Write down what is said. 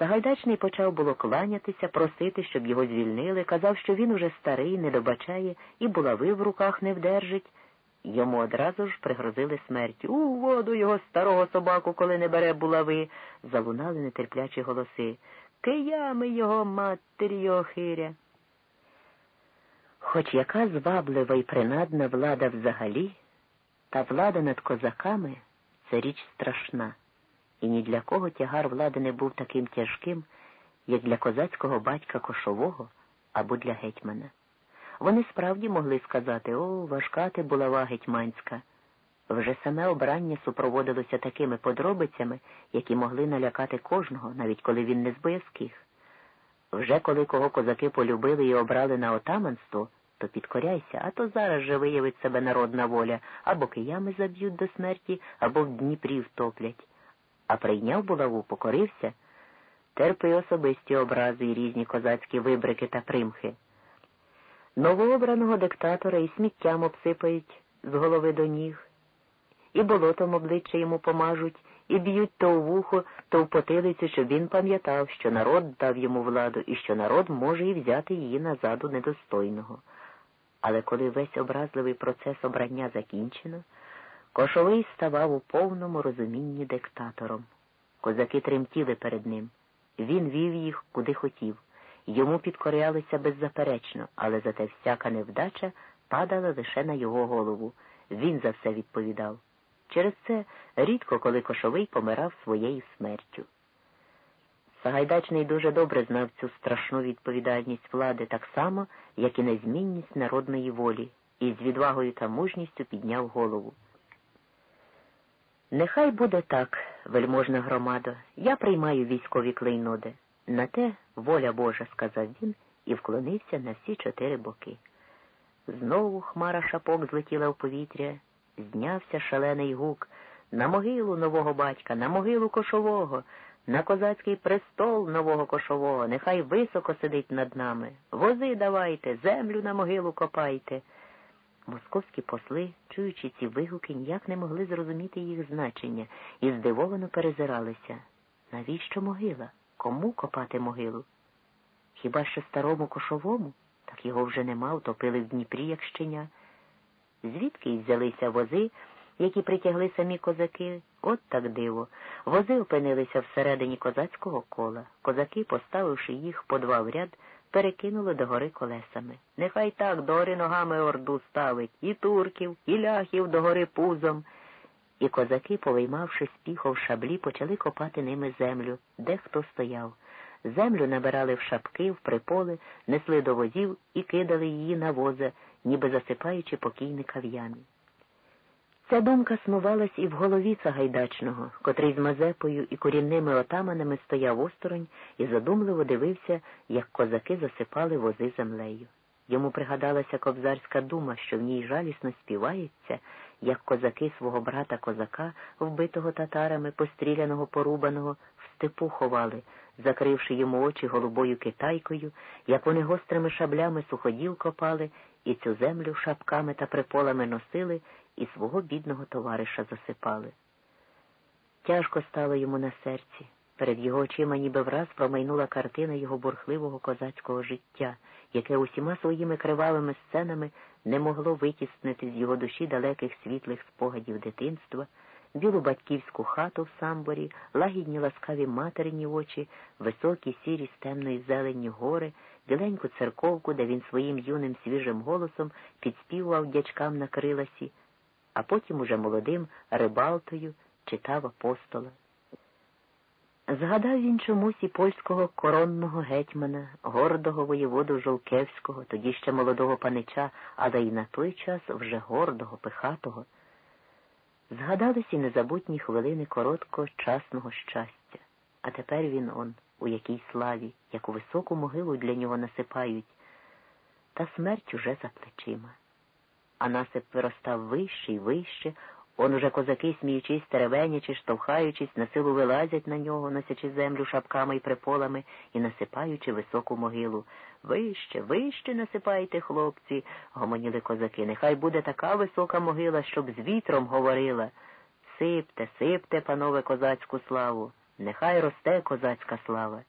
Сагайдачний почав було кланятися, просити, щоб його звільнили, казав, що він уже старий, не добачає і булави в руках не вдержить. Йому одразу ж пригрозили смертю. У воду його старого собаку, коли не бере булави, залунали нетерплячі голоси. Киями його, матері його хиря. Хоч яка зваблива і принадна влада взагалі, та влада над козаками це річ страшна, і ні для кого тягар влади не був таким тяжким, як для козацького батька кошового або для гетьмана. Вони справді могли сказати о, важка ти булава гетьманська. Вже саме обрання супроводилося такими подробицями, які могли налякати кожного, навіть коли він не з боязких. Вже коли кого козаки полюбили і обрали на отаманство, то підкоряйся, а то зараз же виявить себе народна воля, або киями заб'ють до смерті, або в Дніпрі втоплять. А прийняв булаву, покорився, терпи особисті образи і різні козацькі вибрики та примхи. Новообраного диктатора і сміттям обсипають з голови до ніг, і болотом обличчя йому помажуть, і б'ють то у вухо, то в потилицю, щоб він пам'ятав, що народ дав йому владу і що народ може і взяти її назаду недостойного. Але коли весь образливий процес обрання закінчено, Кошовий ставав у повному розумінні диктатором. Козаки тремтіли перед ним. Він вів їх куди хотів. Йому підкорялися беззаперечно, але зате всяка невдача падала лише на його голову. Він за все відповідав. Через це рідко коли кошовий помирав своєю смертю. Сагайдачний дуже добре знав цю страшну відповідальність влади так само, як і незмінність народної волі, і з відвагою та мужністю підняв голову. Нехай буде так, вельможна громадо, я приймаю військові клейноди. На те воля Божа, сказав він і вклонився на всі чотири боки. Знову хмара шапок злетіла в повітря, знявся шалений гук на могилу нового батька, на могилу кошового, на козацький престол нового кошового, нехай високо сидить над нами. Вози давайте, землю на могилу копайте. Московські посли, чуючи ці вигуки, ніяк не могли зрозуміти їх значення і здивовано перезиралися. Навіщо могила? Кому копати могилу? Хіба що старому кошовому? Так його вже нема, утопили в Дніпрі, як щеня. Звідки й взялися вози, які притягли самі козаки? От так диво. Вози опинилися всередині козацького кола. Козаки, поставивши їх по два в ряд, перекинули до гори колесами. Нехай так до гори ногами орду ставить і турків, і ляхів до гори пузом. І козаки, повиймавши спіхов шаблі, почали копати ними землю, де хто стояв. Землю набирали в шапки, в приполи, несли до возів і кидали її на воза, ніби засипаючи покійника в ямі. Ця думка снувалась і в голові Сагайдачного, котрий з Мазепою і корінними отаманами стояв осторонь і задумливо дивився, як козаки засипали вози землею. Йому пригадалася кобзарська дума, що в ній жалісно співається, як козаки свого брата козака, вбитого татарами, постріляного, порубаного, в степу ховали, закривши йому очі голубою китайкою, як вони гострими шаблями суходіл копали і цю землю шапками та приполами носили і свого бідного товариша засипали. Тяжко стало йому на серці. Перед його очима ніби враз промайнула картина його бурхливого козацького життя, яке усіма своїми кривавими сценами не могло витіснити з його душі далеких світлих спогадів дитинства, білу батьківську хату в самборі, лагідні ласкаві материні очі, високі сірі з темної зелені гори, біленьку церковку, де він своїм юним свіжим голосом підспівував дячкам на криласі, а потім уже молодим рибалтою читав апостола. Згадав він чомусь і польського коронного гетьмана, гордого воєводу Жолкевського, тоді ще молодого панича, але й на той час вже гордого, пихатого. Згадались і незабутні хвилини короткого часного щастя, а тепер він он, у якій славі, яку високу могилу для нього насипають, та смерть уже за плечима. А насип виростав вище й вище, Он уже козаки, сміючись, теревенячи, штовхаючись, на силу вилазять на нього, носячи землю шапками і приполами і насипаючи високу могилу. Вище, вище насипайте, хлопці, гомоніли козаки. Нехай буде така висока могила, щоб з вітром говорила. Сипте, сипте, панове козацьку славу. Нехай росте козацька слава.